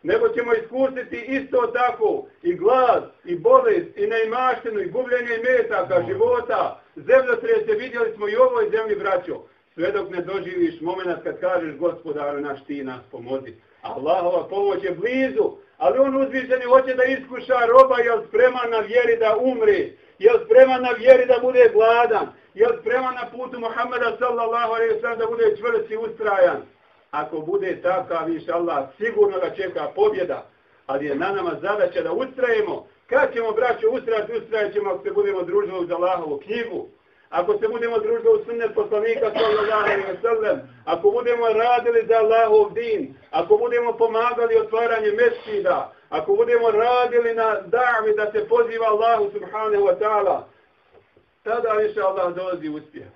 nego ćemo iskusiti isto tako i glad, i bolest, i neimaštinu, i gubljenje metaka, života, zemljotrese, vidjeli smo i ovoj zemlji, braćo, sve dok ne doživiš moment kad kažeš gospodaru naš ti nas pomozi. Allahova pomoć je blizu, ali on uzvišeni hoće da iskuša roba, jel spreman na vjeri da umri, jel spreman na vjeri da bude gladan, jel spreman na putu Muhammeda sallallahu alaihi sallam da bude čvrst i ustrajan. Ako bude takav, inša Allah, sigurno ga čeka pobjeda, ali je na nama zadaća da ustrajemo. Kad ćemo, braćo, ustrajati, ustrajat ćemo ako se budemo družili za Allahovu knjigu, ako se budemo družili u sunnet poslanika sallallahu alaihi wa sallam, ako budemo radili za Allahov din, ako budemo pomagali otvaranje mesčida, ako budemo radili na davi da se poziva Allahu subhanahu wa ta'ala, tada inša Allah dolazi uspjeh.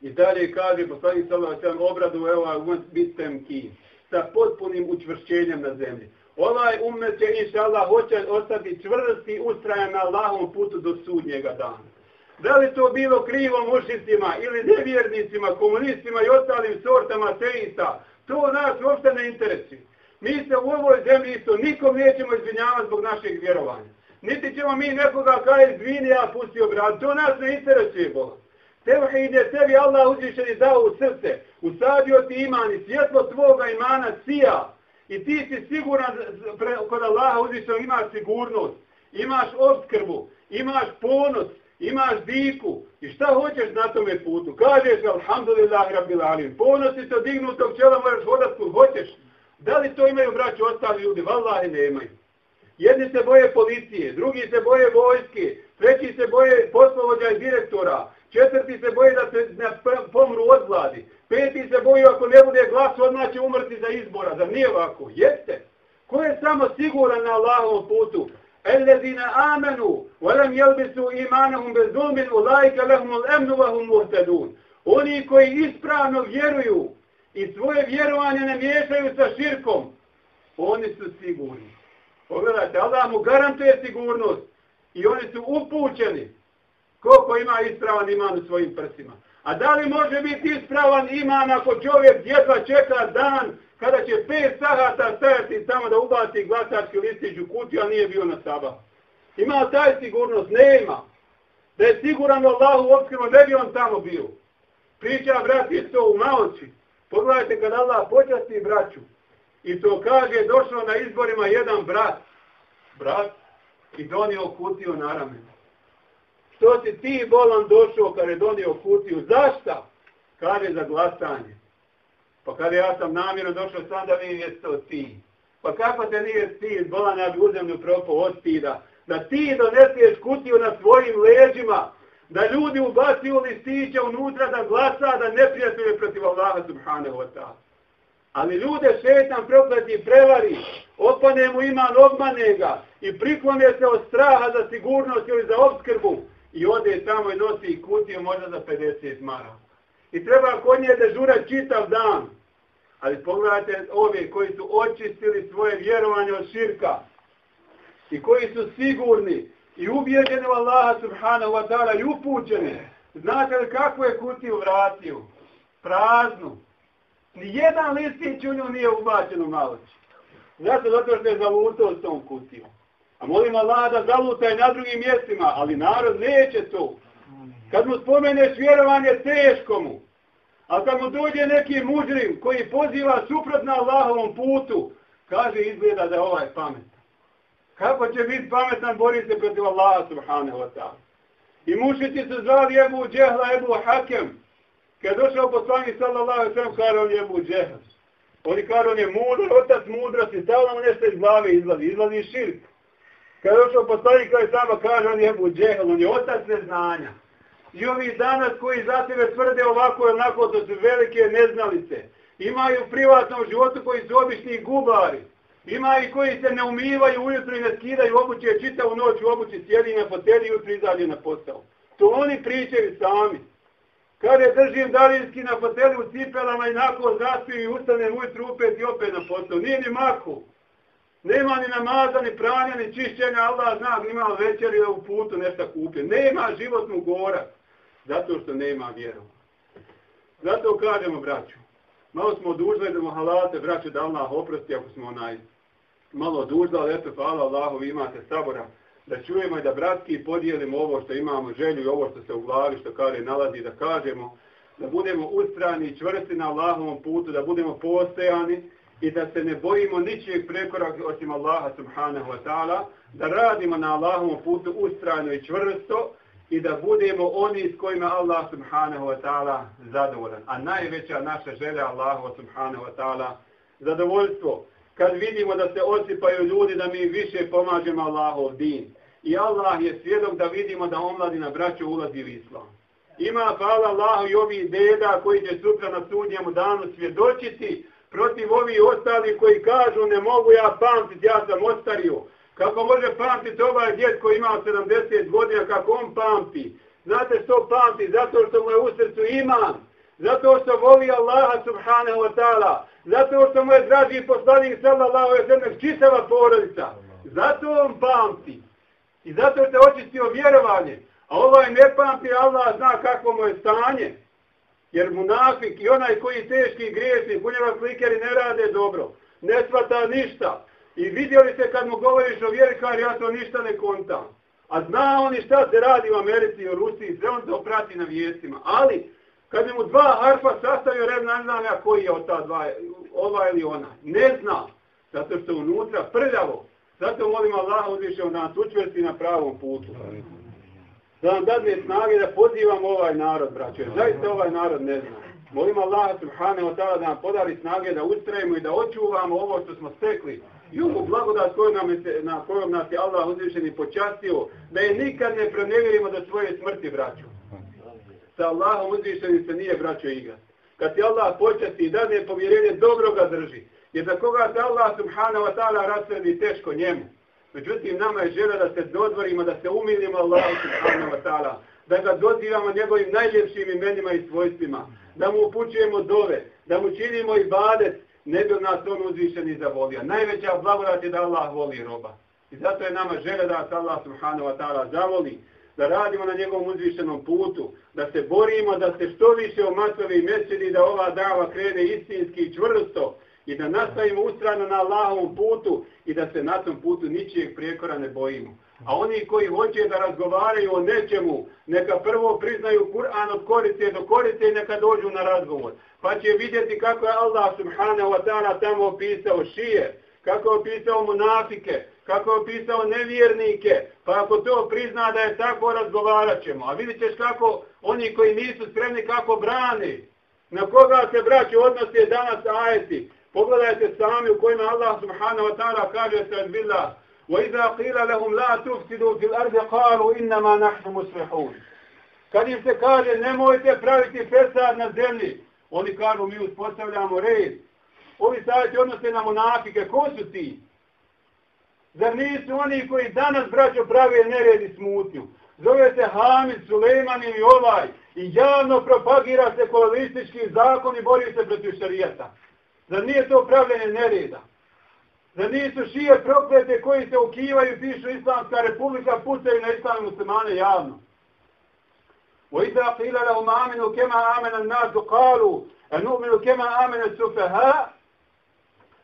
I dalje kaže poslanik sallallahu alaihi wa sallam obradu evo bitem ki sa potpunim učvršćenjem na zemlji. Ovaj umet će inša Allah hoće ostati čvrsti ustrajan na Allahom putu do sudnjega dana. Da li to bilo krivo mušicima ili nevjernicima, komunistima i ostalim sortama teista, to nas uopšte ne interesuje. Mi se u ovoj zemlji isto nikom nećemo izvinjavati zbog našeg vjerovanja. Niti ćemo mi nekoga kaj izvini, ja pusti brat. To nas ne interesuje, Boga. Tevhid je tebi Allah uzvišen i dao u srce. Usadio ti iman i svjetlo tvoga imana sija. I ti si siguran kod Allaha uzvišen imaš sigurnost. Imaš obskrbu. Imaš ponos imaš diku i šta hoćeš na tome putu. Kažeš, alhamdulillah, rabbil alim, ponosi se dignutog čela, moraš hodat kud hoćeš. Da li to imaju braći ostali ljudi? Vallahi nemaju. Jedni se boje policije, drugi se boje vojske, treći se boje poslovođa i direktora, Četvrti se boji da se ne pomru od vladi. Peti se boji ako ne bude glas, odmah će umrti za izbora. Zar nije ovako? Jeste. Ko je samo siguran na Allahovom putu? Ellezina amenu, velem jelbisu imanahum bez dumin, ulajka lehum ul emnuvahum muhtedun. Oni koji ispravno vjeruju i svoje vjerovanje ne miješaju sa širkom, oni su sigurni. Pogledajte, Allah mu garantuje sigurnost i oni su upućeni koliko ima ispravan iman u svojim prsima. A da li može biti ispravan iman ako čovjek djeca čeka dan kada će pet sahata stajati samo da ubaci glasački listić u kutiju, a nije bio na sabah. Ima taj sigurnost? Nema. Da je siguran Allahu obskrbo, ne bi on tamo bio. Priča, brat, je to u maoči. Pogledajte kad Allah počasti braću. I to kaže, došlo na izborima jedan brat. Brat. I donio kutiju na ramenu. Što si ti bolan došao kad je donio kutiju? Zašta? Kaže za glasanje. Pa kada ja sam namjerno došao sam da vidim jesi to ti. Pa kako te nije ti bolan ja bi uzemlju propao od stida. Da ti doneseš kutiju na svojim leđima. Da ljudi ubacuju listića unutra da glasa da ne prijatelje protiv Allaha subhanahu wa ta'ala. Ali ljude šetan prokleti prevari, opane mu iman obmane ga i priklone se od straha za sigurnost ili za obskrbu i ode tamo i nosi kutiju možda za 50 mara. I treba kod nje dežura čitav dan. Ali pogledajte ove koji su očistili svoje vjerovanje od širka i koji su sigurni i ubijeđeni u Allaha subhanahu wa ta'ala i upućeni. Znate li kako je kutiju vratio? Praznu. Nijedan listić u nju nije ubačen u maloći. Zato, zato što je zalutao s tom kutijom. A molim Allah da zaluta i na drugim mjestima, ali narod neće to. Kad mu spomeneš vjerovanje, teško mu. A kad mu dođe neki muđrim koji poziva suprotno Allahovom putu, kaže izgleda da je ovaj pametan. Kako će biti pametan boriti se protiv Allaha subhanahu wa ta'ala. I mušici se zvali Ebu Džehla, Ebu Hakem. Kad došao poslanik sallallahu alaihi sallam, kaže on je Ebu Džehla. Oni kaže on je mudr, otac mudrosti, stavljamo nešto iz glave izlazi, izlazi širk. Kad došao poslanik kao i sama kaže on je Ebu Džehla, on je otac neznanja. I ovi danas koji za tebe tvrde ovako i onako, to su velike neznalice. Imaju u privatnom životu koji su obični gubari. Ima i koji se ne umivaju ujutru i ne skidaju obuće, čita u noć u obući, sjedi na foteli i ujutru izađe na posao. To oni pričaju sami. Kada držim daljinski na foteli u cipelama i nakon zaspiju i ustanem ujutru upet i opet na posao. Nije ni mako. Nema ni namaza, ni pranja, ni čišćenja. Allah zna, ima večeri u putu nešto kupio. Nema životnu gora. Zato što nema vjeru. Zato kažemo, braću, malo smo dužili da mu halate, braću, da Allah oprosti ako smo onaj malo dužili, ali eto, hvala Allahu, vi imate sabora, da čujemo i da bratski podijelimo ovo što imamo želju i ovo što se u glavi, što kaže, nalazi, da kažemo, da budemo ustrani i čvrsti na Allahovom putu, da budemo postojani i da se ne bojimo ničijeg prekora osim Allaha subhanahu wa ta'ala, da radimo na Allahovom putu ustrajno i čvrsto i da budemo oni s kojima Allah subhanahu wa ta'ala zadovoljan. A najveća naša želja Allahu subhanahu wa ta'ala zadovoljstvo. Kad vidimo da se osipaju ljudi da mi više pomažemo Allahov din. I Allah je svjedok da vidimo da omladina braća ulazi u islam. Ima, hvala Allahu, i ovi deda koji će sutra na sudnjemu danu svjedočiti protiv ovi ostali koji kažu ne mogu ja pamtiti, ja sam ostario. Kako može pamtiti ovaj djed koji ima 70 godina, kako on pamti? Znate što pamti? Zato što mu je u srcu iman. Zato što voli Allaha subhanahu wa ta'ala. Zato što mu je draži poslanik sallallahu alaihi sallam čitava porodica. Zato on pamti. I zato što je očistio vjerovanje. A ovaj ne pamti, Allah zna kako mu je stanje. Jer munafik i onaj koji teški griješni, punjeva klikeri ne rade dobro. Ne svata ništa. I vidjeli se kad mu govoriš o vjeri, kar ja to ništa ne kontam. A zna oni šta se radi u Americi i u Rusiji, sve on to prati na vijestima. Ali, kad bi mu dva harfa sastavio red, ne znam ja koji je od ta dva, ova ili ona. Ne zna, zato što unutra prljavo. Zato molim Allah uzvišao da nas učvrsti na pravom putu. Da nam dadne snage da pozivamo ovaj narod, braćo. Zaista ovaj narod ne zna. Molim Allah subhanahu wa ta'ala da nam podari snage da ustrajemo i da očuvamo ovo što smo stekli. I ovu blagodat koju nam je, na kojom nas je Allah uzvišen i počastio, da je nikad ne prenevjerimo do svoje smrti, braćo. Sa Allahom uzvišenim se nije, braćo, igra. Kad ti Allah počasti i dadne povjerenje, dobro ga drži. Jer za koga se Allah subhanahu wa ta'ala rasredi teško njemu. Međutim, nama je želja da se dodvorimo, da se umilimo Allahu subhanahu wa ta'ala, da ga dozivamo njegovim najljepšim imenima i svojstvima, da mu upućujemo dove, da mu činimo i badet, ne bi nas on uzvišen i zavolio. Najveća blagodat je da Allah voli roba. I zato je nama žele da nas Allah subhanahu wa ta'ala zavoli, da radimo na njegovom uzvišenom putu, da se borimo, da se što više omatove i meseli, da ova dava krene istinski i čvrsto, i da nastavimo ustrano na Allahovom putu i da se na tom putu ničijeg prijekora ne bojimo. A oni koji hoće da razgovaraju o nečemu, neka prvo priznaju Kur'an od korice do korice i neka dođu na razgovor. Pa će vidjeti kako je Allah subhanahu wa ta'ala tamo opisao šije, kako je opisao munafike, kako je opisao nevjernike. Pa ako to prizna da je tako, razgovarat ćemo. A vidjet ćeš kako oni koji nisu spremni kako brani. Na koga se braći odnose danas ajeti? Pogledajte sami u kojima Allah subhanahu wa ta'ala kaže se od billah وَإِذَا قِيلَ لَهُمْ لَا تُفْسِدُوا فِي الْأَرْضِ قَالُوا إِنَّمَا نَحْنُ مُسْلِحُونَ Kad im se kaže nemojte praviti fesad na zemlji, oni kažu mi uspostavljamo red. Ovi savjeti odnose na monafike, ko su ti? Zar nisu oni koji danas braćo prave nered i smutnju? Zove se Hamid, Suleiman i ovaj i javno propagira se kolonistički zakon i bori se protiv šarijeta. Zar nije to pravljanje nereda? Zar nisu šije proklete koji se ukivaju i pišu Islamska republika, pucaju na islami muslimane javno? وَإِذَا قِيلَ لَهُمْ آمِنُوا كَمَا آمَنَ النَّاسُ قَالُوا أَنُؤْمِنُوا كَمَا آمَنَ السُّفَهَا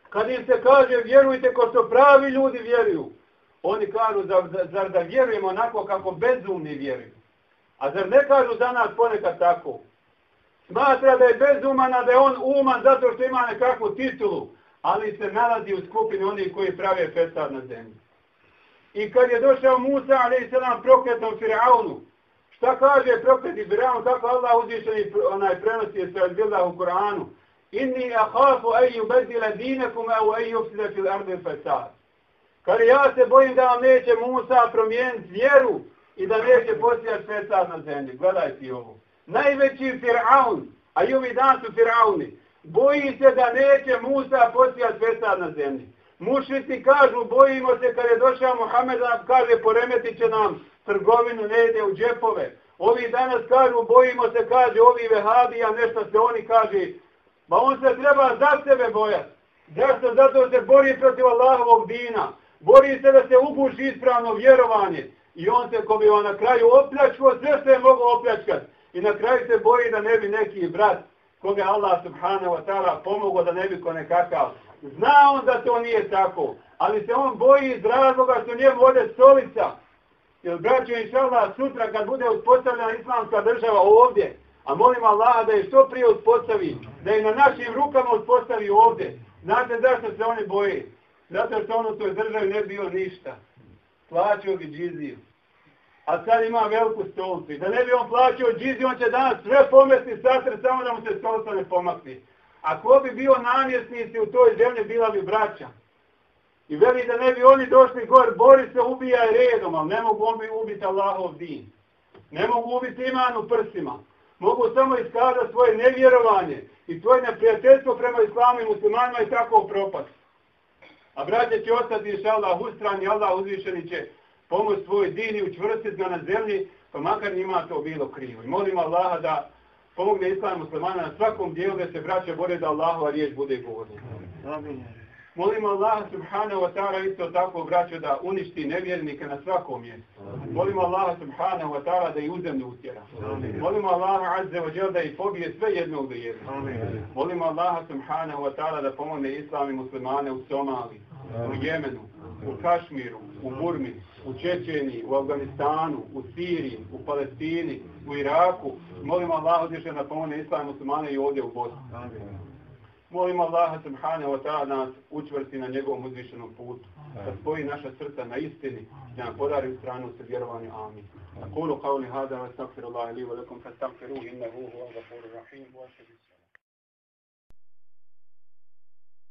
Kad im se kaže vjerujte ko što pravi ljudi vjeruju, oni kažu zar, zar da vjerujemo onako kako bezumni vjeruju. A zar ne kažu za nas ponekad tako? Smatra da je bezumana, da je on uman zato što ima nekakvu titulu, ali se nalazi u skupini onih koji prave fesad na zemlji. I kad je došao Musa, ali se nam prokletom Firaunu, šta kaže prokleti Firaun, kako Allah uzvišeni onaj prenosi se od u Koranu, inni ahafu eju bezile dinekum au eju fsile fil ardi fesad. Kad ja se bojim da vam neće Musa promijeniti vjeru i da neće posijati fesad na zemlji. Gledaj ti ovo najveći Firaun, a i ovi dan su Firauni, boji se da neće Musa posijat sveta na zemlji. Mušnici kažu, bojimo se kad je došao Muhammed, kaže, poremetit će nam trgovinu, ne ide u džepove. Ovi danas kažu, bojimo se, kaže, ovi vehabija, nešto se oni kaže, ma on se treba za sebe bojati. Zašto? Zato se bori protiv Allahovog dina. Bori se da se uguši ispravno vjerovanje. I on se, ko bi on na kraju opljačko, sve što je mogo opljačkati. I na kraju se boji da ne bi neki brat koga Allah subhanahu wa ta'ala pomogao da ne bi ko nekakav. Zna on da to nije tako, ali se on boji iz razloga što njemu ode stolica. Jer braćo, inša Allah, sutra kad bude uspostavljena islamska država ovdje, a molim Allah da je što prije uspostavi, da je na našim rukama uspostavi ovdje, Znate zašto se oni boje? Zato što on u toj državi ne bio ništa. Plaćao bi džiziju. A sad ima veliku stolcu. I da ne bi on plaćao džizi, on će danas sve pomesti satr, samo da mu se stolca ne pomakne. A ko bi bio namjesnici u toj zemlji, bila bi braća. I veli da ne bi oni došli gor, bori se, ubijaj redom, ali ne mogu on bi ubiti Allahov din. Ne mogu ubiti iman u prsima. Mogu samo iskazati svoje nevjerovanje i svoje neprijateljstvo prema islamu i muslimanima i tako propast. A braće će ostati inša Allah ustrani, Allah uzvišeni će pomoć svoj din i učvrstiti ga na zemlji, pa makar njima to bilo krivo. I molim Allaha da pomogne islam muslimana na svakom dijelu da se braće bore da Allahova riječ bude govorna. Amin. Molim Allah subhanahu wa ta'ala isto tako vraća da uništi nevjernike na svakom mjestu. Molim Allah subhanahu wa ta'ala da i u zemlju utjera. Molim Allah azze wa jel da i pobije sve jednog do jednog. Molim Allah subhanahu wa ta'ala da pomogne islam i muslimane u Somali, u Jemenu, u Kašmiru, u Burmi, u Čečeni, u Afganistanu, u Siriji, u Palestini, u Iraku. Molim Allah da pomogne islam muslimane i ovdje u Bosni. Molim Allah subhanahu wa ta'ala nas učvrsti na njegovom uzvišenom putu. Da spoji naša srca na istini. Da nam podari u stranu sa vjerovanju. Amin. Akulu qavli hada wa stakfiru Allah li wa lakum fa stakfiru innahu huwa gafuru rahim.